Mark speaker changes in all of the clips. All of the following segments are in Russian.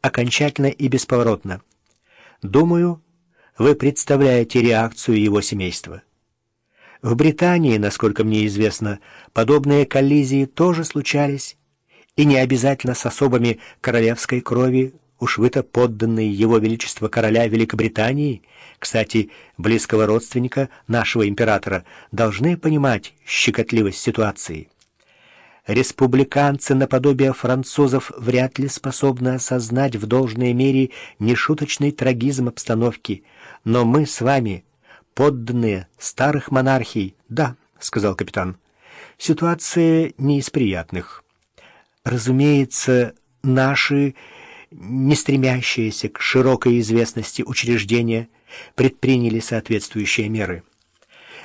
Speaker 1: окончательно и бесповоротно. Думаю, вы представляете реакцию его семейства. В Британии, насколько мне известно, подобные коллизии тоже случались, и не обязательно с особами королевской крови, уж вы-то подданные его величества короля Великобритании, кстати, близкого родственника нашего императора, должны понимать щекотливость ситуации. Республиканцы наподобие французов вряд ли способны осознать в должной мере нешуточный трагизм обстановки, но мы с вами — подданные старых монархий. Да, сказал капитан. Ситуация не из приятных. Разумеется, наши, не стремящиеся к широкой известности учреждения, предприняли соответствующие меры.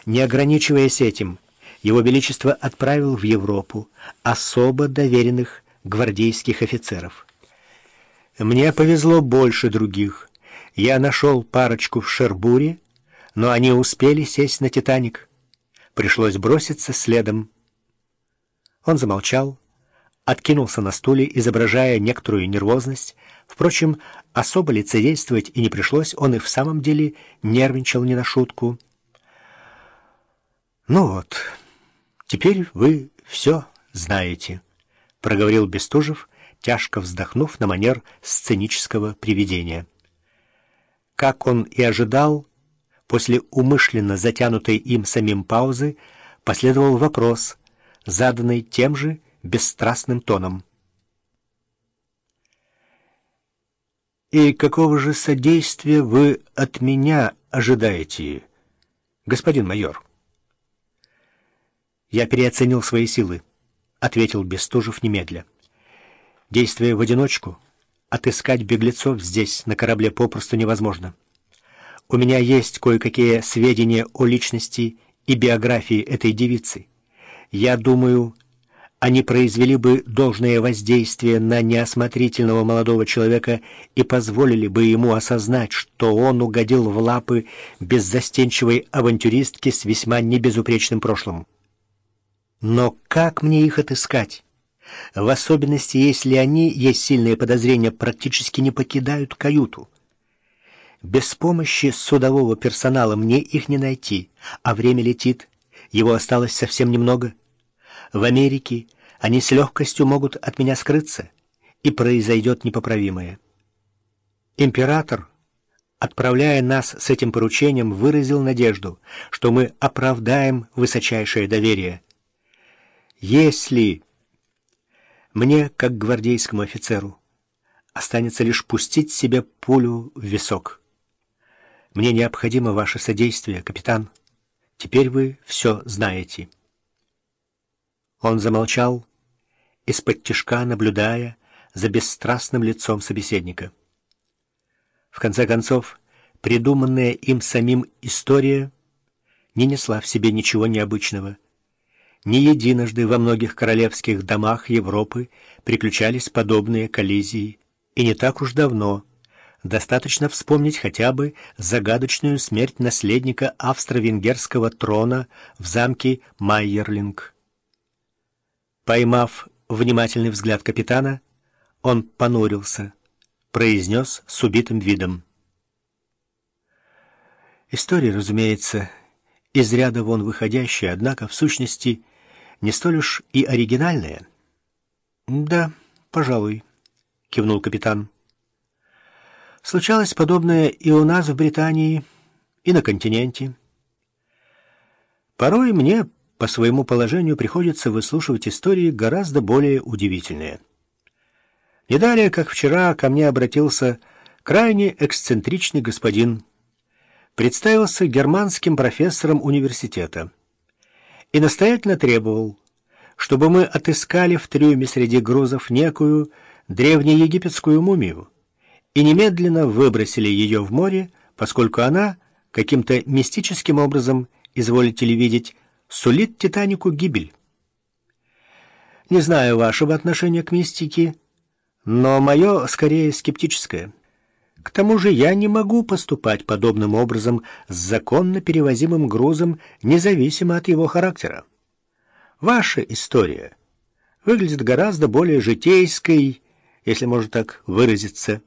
Speaker 1: Не ограничиваясь этим, Его Величество отправил в Европу особо доверенных гвардейских офицеров. Мне повезло больше других. Я нашел парочку в Шербуре, но они успели сесть на «Титаник». Пришлось броситься следом. Он замолчал, откинулся на стуле, изображая некоторую нервозность. Впрочем, особо лицедействовать и не пришлось, он и в самом деле нервничал не на шутку. «Ну вот, теперь вы все знаете», — проговорил Бестужев, тяжко вздохнув на манер сценического привидения. Как он и ожидал, После умышленно затянутой им самим паузы последовал вопрос, заданный тем же бесстрастным тоном. «И какого же содействия вы от меня ожидаете, господин майор?» «Я переоценил свои силы», — ответил Бестужев немедля. «Действуя в одиночку, отыскать беглецов здесь, на корабле, попросту невозможно». У меня есть кое-какие сведения о личности и биографии этой девицы. Я думаю, они произвели бы должное воздействие на неосмотрительного молодого человека и позволили бы ему осознать, что он угодил в лапы беззастенчивой авантюристки с весьма небезупречным прошлым. Но как мне их отыскать? В особенности, если они, есть сильные подозрения, практически не покидают каюту. Без помощи судового персонала мне их не найти, а время летит, его осталось совсем немного. В Америке они с легкостью могут от меня скрыться, и произойдет непоправимое. Император, отправляя нас с этим поручением, выразил надежду, что мы оправдаем высочайшее доверие. Если мне, как гвардейскому офицеру, останется лишь пустить себе пулю в висок. Мне необходимо ваше содействие, капитан. Теперь вы все знаете». Он замолчал, из-под тишка наблюдая за бесстрастным лицом собеседника. В конце концов, придуманная им самим история не несла в себе ничего необычного. Не единожды во многих королевских домах Европы приключались подобные коллизии, и не так уж давно — Достаточно вспомнить хотя бы загадочную смерть наследника австро-венгерского трона в замке Майерлинг. Поймав внимательный взгляд капитана, он понурился, произнес с убитым видом. История, разумеется, из ряда вон выходящая, однако, в сущности, не столь уж и оригинальная. — Да, пожалуй, — кивнул капитан. Случалось подобное и у нас в Британии, и на континенте. Порой мне по своему положению приходится выслушивать истории гораздо более удивительные. Не далее, как вчера, ко мне обратился крайне эксцентричный господин, представился германским профессором университета и настоятельно требовал, чтобы мы отыскали в трюме среди грузов некую древнеегипетскую мумию, и немедленно выбросили ее в море, поскольку она каким-то мистическим образом, изволите ли видеть, сулит «Титанику» гибель. Не знаю вашего отношения к мистике, но мое скорее скептическое. К тому же я не могу поступать подобным образом с законно перевозимым грузом, независимо от его характера. Ваша история выглядит гораздо более житейской, если можно так выразиться,